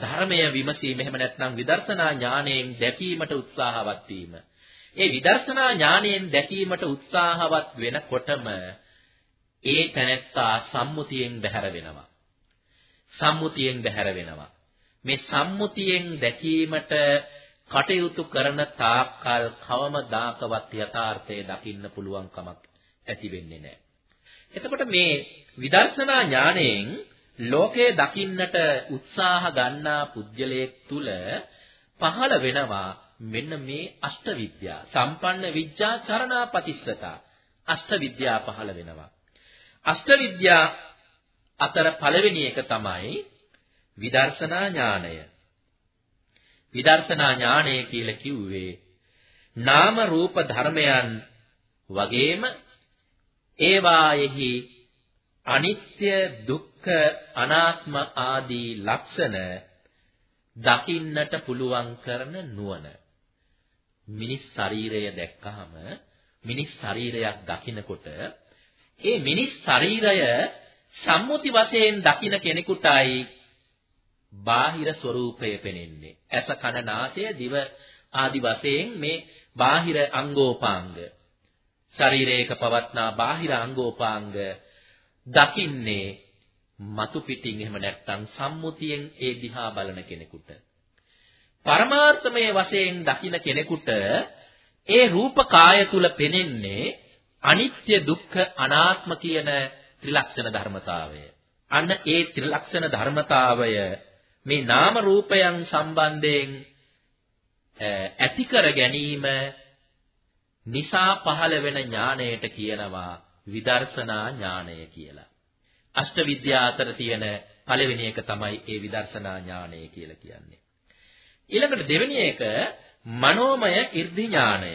ධර්මය විමසීම එහෙම නැත්නම් විදර්ශනා ඥාණයෙන් දැකීමට උත්සාහවත් වීම. ඒ විදර්ශනා ඥාණයෙන් දැකීමට උත්සාහවත් වෙනකොටම ඒ තැනැත්තා සම්මුතියෙන් බැහැර වෙනවා. සම්මුතියෙන් බැහැර වෙනවා. මේ සම්මුතියෙන් දැකීමට කටයුතු කරන තාක්කල් කවමදාකවත් යථාර්ථය දකින්න පුළුවන් කමක් ඇති වෙන්නේ නැහැ. එතකොට මේ විදර්ශනා ඥාණයෙන් ලෝකය දකින්නට උත්සාහ ගන්නා පුද්ගලයෙක් තුල පහළ වෙනවා මෙන්න මේ අෂ්ට විද්‍යා. සම්පන්න විද්‍යා චරණාපතිස්සතා. අෂ්ට විද්‍යා පහළ වෙනවා. අෂ්ට විද්‍යා අතර පළවෙනි එක තමයි විදර්ශනා ඥාණය. විදර්ශනා ඥානය කියලා කිව්වේ නාම රූප ධර්මයන් වගේම ඒවායෙහි අනිත්‍ය දුක්ඛ අනාත්ම ආදී ලක්ෂණ දකින්නට පුළුවන් කරන නුවණ. මිනිස් ශරීරය දැක්කහම මිනිස් ශරීරයක් දකිනකොට ඒ මිනිස් ශරීරය සම්මුති වශයෙන් දකින කෙනෙකුටයි බාහිර ස්වરૂපය පෙනෙන්නේ. ඇස කන නාසය දිව ආදි වශයෙන් මේ බාහිර අංගෝපාංග ශරීරයක පවත්නා බාහිර අංගෝපාංග දකින්නේ මතු පිටින් එහෙම නැත්නම් සම්මුතියෙන් ඒ දිහා බලන කෙනෙකුට පරමාර්ථමය වශයෙන් දකින කෙනෙකුට ඒ රූප කාය තුල පෙනෙන්නේ අනිත්‍ය දුක්ඛ අනාත්ම කියන ත්‍රිලක්ෂණ ධර්මතාවය. අන්න ඒ ත්‍රිලක්ෂණ ධර්මතාවය මේ නාම රූපයන් සම්බන්ධයෙන් ඇති කර ගැනීම නිසා පහළ වෙන ඥාණයට කියනවා විදර්ශනා ඥාණය කියලා. අෂ්ට විද්‍යා අතර තියෙන පළවෙනි එක තමයි ඒ විදර්ශනා ඥාණය කියලා කියන්නේ. ඊළඟට දෙවෙනි එක මනෝමය 이르දි ඥාණය.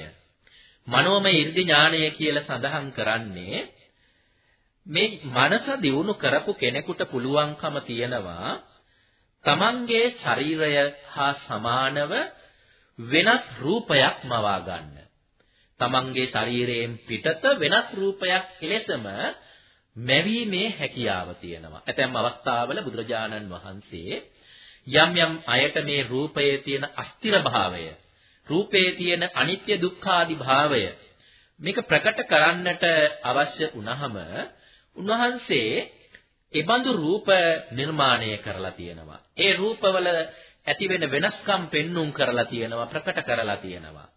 මනෝමය 이르දි ඥාණය කියලා සඳහන් කරන්නේ මේ මනස දියුණු කරපු කෙනෙකුට පුළුවන්කම තියෙනවා තමන්ගේ ශරීරය හා සමානව වෙනත් රූපයක් මවා ගන්න. තමන්ගේ ශරීරයෙන් පිටත වෙනත් රූපයක් එලෙසම මැවීමේ හැකියාව තියෙනවා. ඇතැම් අවස්ථාවල බුදුරජාණන් වහන්සේ යම් යම් අයට මේ රූපයේ තියෙන අස්තිර භාවය, රූපයේ තියෙන අනිත්‍ය දුක්ඛාදි භාවය මේක ප්‍රකට කරන්නට අවශ්‍ය වුණහම උන්වහන්සේ ඒබඳු රූප නිර්මාණය කරලා තියෙනවා. ඒ රූපවල ඇතිවෙන වෙනස්කම් පෙන්눔 කරලා තියෙනවා, ප්‍රකට කරලා තියෙනවා.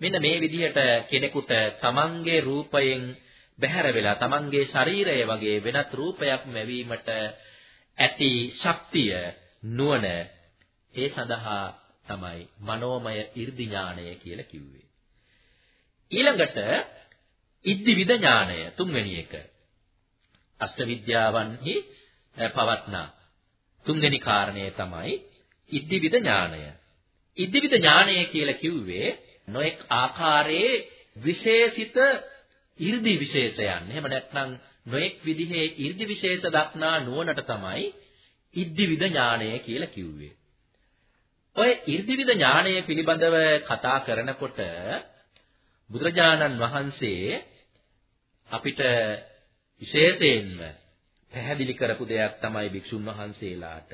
මෙන්න මේ විදිහට කෙනෙකුට තමන්ගේ රූපයෙන් බැහැර වෙලා තමන්ගේ ශරීරය වගේ වෙනත් රූපයක් ලැබීමට ඇති ශක්තිය නුවණ ඒ සඳහා තමයි මනෝමය 이르දි ඥාණය කියලා කිව්වේ. ඊළඟට ඉද්දි විද ඥාණය තුන්වෙනි එක. අෂ්ටවිද්‍යාවන්හි පවත්නා තුන්වෙනි කාරණය තමයි ඉද්ධිවිද ඥානය. ඉද්ධිවිද ඥානය කියලා කිව්වේ නොඑක් ආකාරයේ විශේෂිත 이르දි විශේෂයන්. එහෙම නැත්නම් නොඑක් විදිහේ 이르දි විශේෂ දක්නා නුවණට තමයි ඉද්ධිවිද ඥානය කියලා කිව්වේ. ඔය 이르දිවිද ඥානය පිළිබඳව කතා කරනකොට බුදුරජාණන් වහන්සේ අපිට විශේෂයෙන්ම පැහැදිලි කරපු දෙයක් තමයි භික්ෂුන් වහන්සේලාට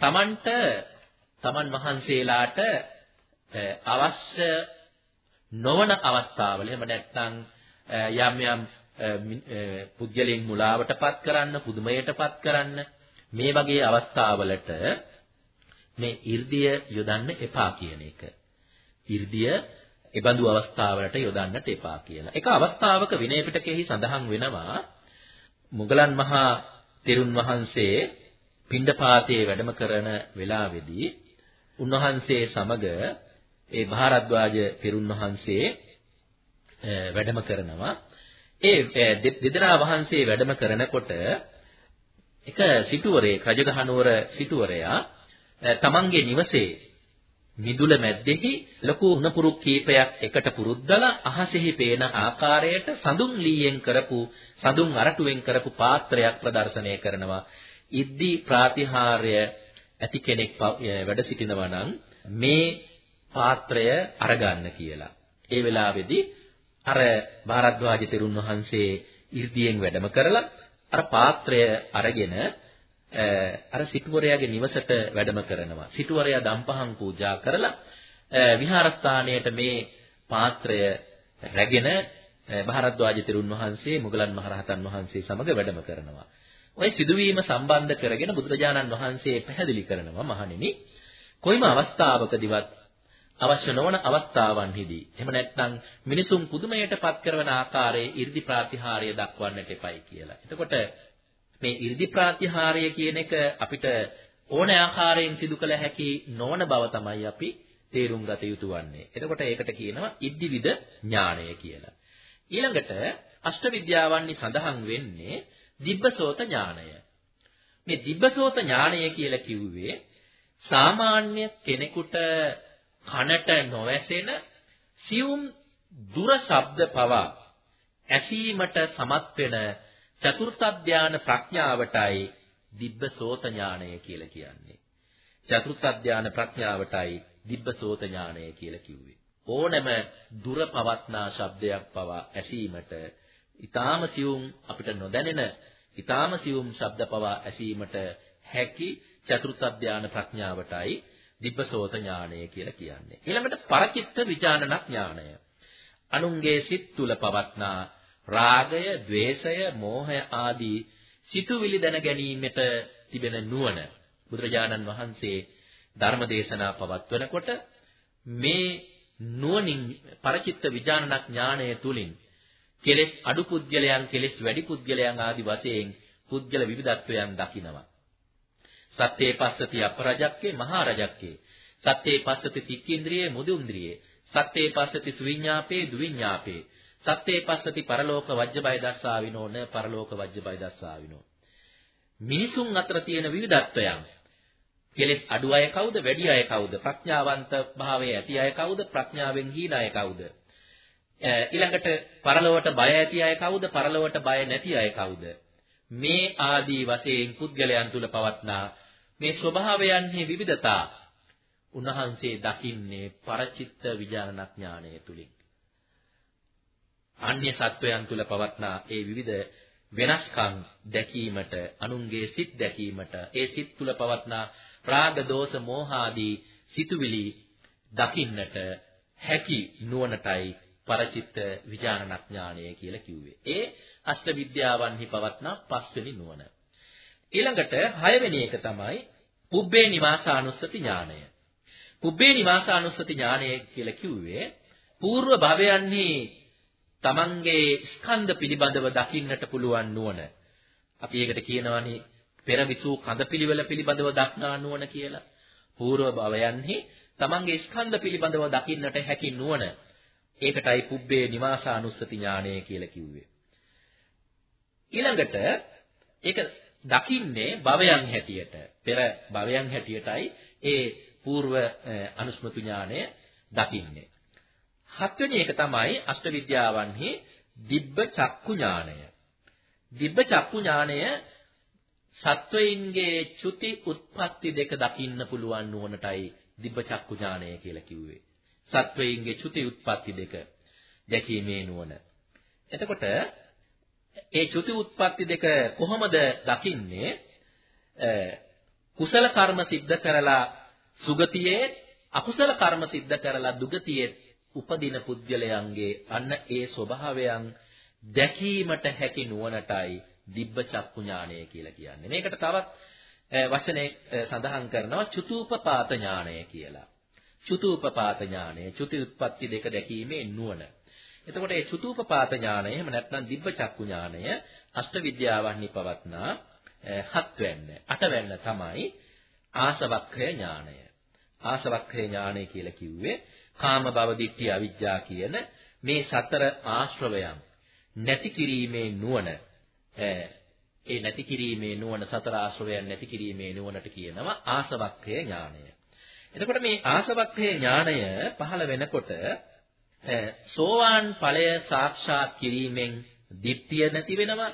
තමන්ට තමන් වහන්සේලාට අවශ්‍ය නොවන අවස්ථාවල එහෙම නැත්නම් යම් යම් පුද්ගලයන් මුලාවටපත් කරන්න පුදුමයටපත් කරන්න මේ වගේ අවස්ථාවලට මේ 이르දිය යොදන්න එපා කියන එක. 이르දිය එබඳු අවස්ථාවලට යොදන්නට එපා කියලා. එක අවස්ථාවක විනය පිටකෙහි සඳහන් වෙනවා මුගලන් මහා තෙරුන් වහන්සේ පිණ්ඩපාතයේ වැඩම කරන වෙලාවේදී උන්වහන්සේ සමග ඒ භාරද්වාජ තෙරුන් වහන්සේ වැඩම කරනවා. ඒ දෙදෙනා වහන්සේ වැඩම කරනකොට එක සිටුවරේ රජගහනුවර සිටුවරයා තමන්ගේ නිවසේ මිදුල මැද්දේහි ලොකු උණපුරු කීපයක් එකට පුරුද්දලා අහසෙහි පේන ආකාරයට සඳුන් ලීයෙන් කරපු සඳුන් අරටුවෙන් කරපු පාත්‍රයක් ප්‍රදර්ශනය කරනවා ඉද්දි ප්‍රාතිහාර්ය ඇති කෙනෙක් වැඩ සිටිනවා නම් මේ පාත්‍රය අරගන්න කියලා. ඒ වෙලාවේදී අර භාරද්වාජ තෙරුන් වහන්සේ 이르දියෙන් වැඩම කරලා අර පාත්‍රය අරගෙන අර සිටුවරයාගේ නිවසට වැඩම කරනවා. සිටුවරයා දම්පහන් පූජා කරලා විහාරස්ථානයට මේ පාත්‍රය රැගෙන භාරද්වාජ තෙරුන් වහන්සේ මුගලන් මහරහතන් වහන්සේ සමග වැඩම කරනවා. ওই සිදුවීම සම්බන්ධ කරගෙන බුදුරජාණන් වහන්සේ පැහැදිලි කරනවා මහණෙනි කොයිම අවස්ථාවකදීවත් අවශ්‍ය නොවන අවස්ථාවන්හිදී එහෙම නැත්නම් මිනිසුන් පුදුමයට පත් කරන ආකාරයේ 이르දි ප්‍රතිහාරය දක්වන්නට එපයි කියලා. එතකොට මේ 이르දි ප්‍රාතිහාර්ය කියන එක අපිට ඕන ආකාරයෙන් සිදු කළ හැකි නොවන බව තමයි අපි තේරුම් ගත යුතු වන්නේ. එතකොට ඒකට කියනවා ඉද්දිවිද ඥාණය කියලා. ඊළඟට අෂ්ට විද්‍යාවන්හි සඳහන් වෙන්නේ දිබ්බසෝත ඥාණය. මේ දිබ්බසෝත ඥාණය කියලා කිව්වේ සාමාන්‍ය කෙනෙකුට කනට නොඇසෙන සියුම් දුර ශබ්ද පවා ඇසීමට සමත් වෙන චතුර්ථ ධානය ප්‍රඥාවටයි දිබ්බසෝත ඥානය කියලා කියන්නේ. චතුර්ථ ධානය ප්‍රඥාවටයි දිබ්බසෝත ඥානය කියලා කිව්වේ. ඕනෑම දුර පවත්නා ශබ්දයක් පවා ඇසීමට ඊටාම සියුම් අපිට නොදැනෙන ඊටාම සියුම් ශබ්ද පවා ඇසීමට හැකි චතුර්ථ ධානය ප්‍රඥාවටයි දිබ්බසෝත ඥානය කියලා කියන්නේ. ඊළඟට පරචිත්ත විඥානන ඥානය. අනුන්ගේ සිත් තුල පවත්නා රාගය, ద్వේෂය, මෝහය ආදී සිතුවිලි දැන ගැනීමට තිබෙන නුවණ බුදුරජාණන් වහන්සේ ධර්ම දේශනා පවත්වනකොට මේ නුවණින් පරචිත්ත විඥානන ඥානය තුලින් කෙලෙස් අඩු පුද්ගලයන් කෙලෙස් වැඩි පුද්ගලයන් ආදි වශයෙන් පුද්ගල විවිධත්වයන් දකිනවා. සත්‍යේ පස්සති අපරජක්කේ මහා රජක්කේ. සත්‍යේ පස්සති තික්කේන්ද්‍රියේ මුදුන්ද්‍රියේ. සත්‍යේ පස්සති සුවිඤ්ඤාපේ දුවිඤ්ඤාපේ. සත්‍යේ පස්සති පරලෝක වජ්‍ය බය දස්සාවිනෝ න පරලෝක වජ්‍ය බය දස්සාවිනෝ. මිනිසුන් අතර තියෙන විවිධත්වයන්. කෙලෙස් අඩු අය කවුද? වැඩි අය කවුද? ප්‍රඥාවන්ත භාවයේ ඇති අය කවුද? ප්‍රඥාවෙන් හීන අය කවුද? ඊළඟට පරලොවට බය ඇති අය කවුද? පරලොවට බය නැති අය කවුද? මේ ආදී වශයෙන් පුද්ගලයන් තුල පවත්නා මේ ස්වභාවයන්හි විවිධතා උන්වහන්සේ දකින්නේ පරචිත්ත විඥාන ඥානය තුලින්. අන්‍ය සත්වයන් තුල පවත්නා ඒ විවිධ වෙනස්කම් දැකීමට අනුන්ගේ සිත් දැකීමට ඒ සිත් තුල පවත්නා රාග දෝෂ මෝහ ආදී සිතුවිලි දකින්නට හැකි නුවණටයි පරචිත්ත විඥානඥානය කියලා කිව්වේ. ඒ අෂ්ට විද්‍යාවන්හි පවත්නා පස්වෙනි නුවණ. ඊළඟට හයවෙනි එක තමයි පුබ්බේ නිවාසානුස්සති ඥානය. පුබ්බේ නිවාසානුස්සති ඥානය කියලා කිව්වේ పూర్ව භවයන්හි තමන්ගේ ස්කන්ධ පිළිබඳව දකින්නට පුළුවන් නුවණ. අපි ඒකට කියනවානේ පෙර විසූ කඳ පිළිවෙල පිළිබඳව දක්නා නුවණ කියලා. పూర్ව භවයන්හි තමන්ගේ ස්කන්ධ පිළිබඳව දකින්නට හැකි නුවණ. ඒකටයි පුබ්බේ නිවාසානුස්සති ඥානය කියලා කිව්වේ. ඊළඟට ඒක දකින්නේ භවයන් හැටියට. පෙර භවයන් හැටියටයි ඒ పూర్ව අනුස්මතු ඥානය දකින්නේ. හත්වෙනි එක තමයි අෂ්ට විද්‍යාවන්හි දිබ්බ චක්කු ඥානය. දිබ්බ චක්කු ඥානය සත්වයින්ගේ චුති උත්පත්ති දෙක දකින්න පුළුවන් නුවණටයි දිබ්බ චක්කු ඥානය කියලා කිව්වේ. සත්වයින්ගේ චුති උත්පත්ති දෙක දැකීමේ නුවණ. එතකොට ඒ චුති උත්පත්ති දෙක කොහොමද දකින්නේ? කුසල කර්ම સિદ્ધ කරලා සුගතියේ අකුසල කර්ම સિદ્ધ කරලා දුගතියේ උපදින පුද්ගලයන්ගේ අන්න ඒ ස්වභාවයන් දැකීමට හැකි නුවණටයි දිබ්බ චක්කු ඥානය කියලා කියන්නේ. මේකට තවත් වචනේ සඳහන් කරනවා චුතූපපාත ඥානය කියලා. චුතූපපාත ඥානය, චුති උත්පත්ති දෙක දැකීමේ නුවණ. එතකොට මේ චුතූපපාත ඥානය එහෙම නැත්නම් දිබ්බ චක්කු ඥානය අෂ්ට විද්‍යාවන්හි පවත්නා හත්වැන්න, අටවැන්න තමයි ආසවක්ඛය ඥානය. ආසවක්ඛය ඥානය කියලා කිව්වේ කාම භව දිට්ඨි අවිජ්ජා කියන මේ සතර ආශ්‍රවයන් නැති කිරීමේ නුවණ ඒ නැති කිරීමේ නුවණ සතර ආශ්‍රවයන් නැති කිරීමේ නුවණට කියනවා ආසවක්ඛය ඥානය. එතකොට මේ ආසවක්ඛය ඥානය පහළ වෙනකොට සෝවාන් ඵලය සාක්ෂාත් කිරීමෙන් දිට්ඨිය නැති වෙනවා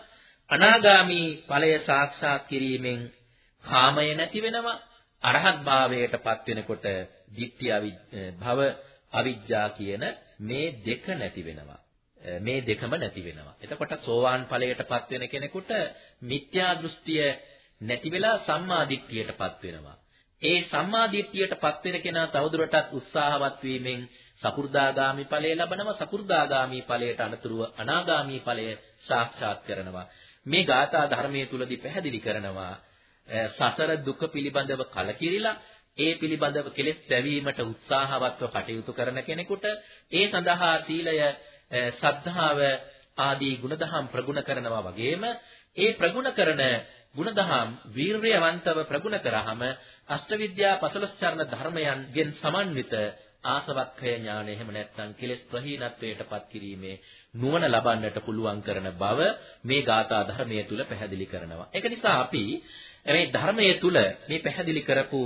අනාගාමි ඵලය සාක්ෂාත් කිරීමෙන් කාමය නැති වෙනවා අරහත් භාවයටපත් වෙනකොට දිට්ඨිය භව අවිජ්ජා කියන මේ දෙක නැති වෙනවා. මේ දෙකම නැති වෙනවා. එතකොට සෝවාන් ඵලයටපත් වෙන කෙනෙකුට මිත්‍යා දෘෂ්ටිය නැති වෙලා සම්මා දිට්ඨියටපත් වෙනවා. ඒ සම්මා දිට්ඨියටපත් වෙන කෙනා තවදුරටත් උත්සාහවත් වීමෙන් සකු르දාගාමි ඵලය ලබනවා. සකු르දාගාමි ඵලයට අනතුරුව අනාගාමි ඵලය සාක්ෂාත් කරනවා. මේ ගාථා ධර්මයේ තුලදී පැහැදිලි කරනවා සසර දුක පිළිබඳව කලකිරිලා ඒ පිළිබඳව කෙලෙස් දැවීමට උත්සාහවත්ව කටයුතු කරන කෙනෙකුට ඒ සඳහා සීලය සද්ධාව ආදී ගුණධම් ප්‍රගුණ කරනවා වගේම ඒ ප්‍රගුණ කරන ගුණධම් වීරයවන්තව ප්‍රගුණ කරාම අෂ්ටවිද්‍යා පසළොස් චරණ ධර්මයන්ගෙන් සමන්විත ආසවක්ඛය ඥානය එහෙම නැත්නම් කෙලෙස් ප්‍රහීනත්වයටපත් කිරීමේ නුවණ ලබන්නට පුළුවන් කරන බව මේ ගාථා ධර්මයේ තුල පැහැදිලි කරනවා. ඒක නිසා අපි මේ ධර්මයේ තුල මේ පැහැදිලි කරපු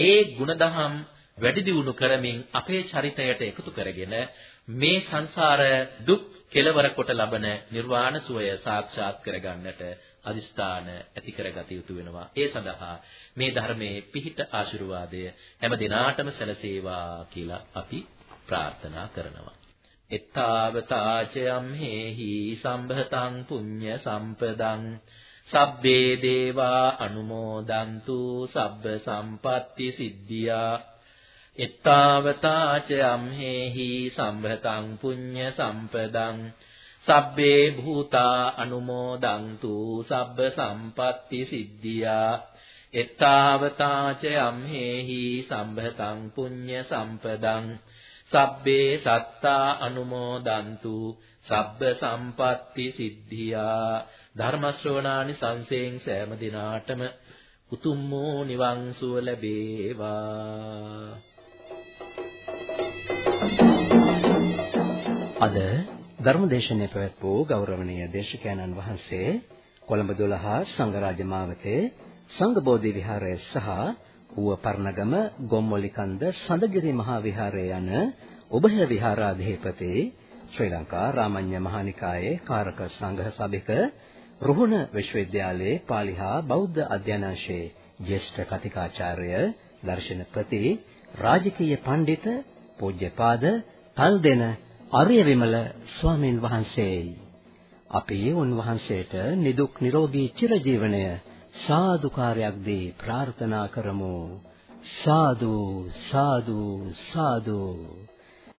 ඒ ಗುಣදහම් වැඩි දියුණු කරමින් අපේ චරිතයට එකතු කරගෙන මේ සංසාර දුක් කෙලවර කොට ලබන නිර්වාණ සුවය සාක්ෂාත් කරගන්නට අදිස්ථාන ඇති කරගත යුතු වෙනවා. ඒ සඳහා මේ ධර්මයේ පිහිට ආශිර්වාදය හැම දිනාටම සැලසේවා කියලා අපි ප්‍රාර්ථනා කරනවා. එත්තාවතාචයම් හේහි සම්භතං පුඤ්ඤ සම්පදං සබ්බේ දේවා අනුමෝදන්තු සබ්බ සම්පatti සිද්ධියා. එත්තාවතාච අම්හෙහි සම්භතං පුඤ්ඤ සම්පදං. සබ්බේ භූතා අනුමෝදන්තු සබ්බ සම්පatti සිද්ධියා. එත්තාවතාච අම්හෙහි සම්භතං පුඤ්ඤ සම්පදං. සබ්බේ සත්තා අනුමෝදන්තු සබ්බ සම්පatti සිද්ධියා. ධර්ම ශ්‍රවණානි සංසයෙන් සෑම දිනාටම උතුම් වූ නිවන් සුව ලැබේවා. අද ධර්මදේශනය පැවැත් වූ ගෞරවනීය දේශකයන්න් වහන්සේ කොළඹ 12 සංඝරාජ මාවතේ සංඝබෝධි විහාරය සහ ඌව පර්ණගම ගොම්මොලිකන්ද සඳගිරි මහා විහාරය යන උභය විහාරාධිපති ශ්‍රී ලංකා රාමඤ්ඤ මහානිකායේ කාරක සංඝ සභික රුහුණ විශ්වවිද්‍යාලයේ පාලි හා බෞද්ධ අධ්‍යයනාංශයේ ජ්‍යෙෂ්ඨ කතිකාචාර්ය දර්ශනපති රාජකීය පඬිත පූජ්‍යපාද තල්දෙන අරිය විමල ස්වාමින් වහන්සේයි අපි උන්වහන්සේට නිදුක් නිරෝගී චිරජීවනය සාදුකාරයක් දී ප්‍රාර්ථනා කරමු. සාදු සාදු සාදු.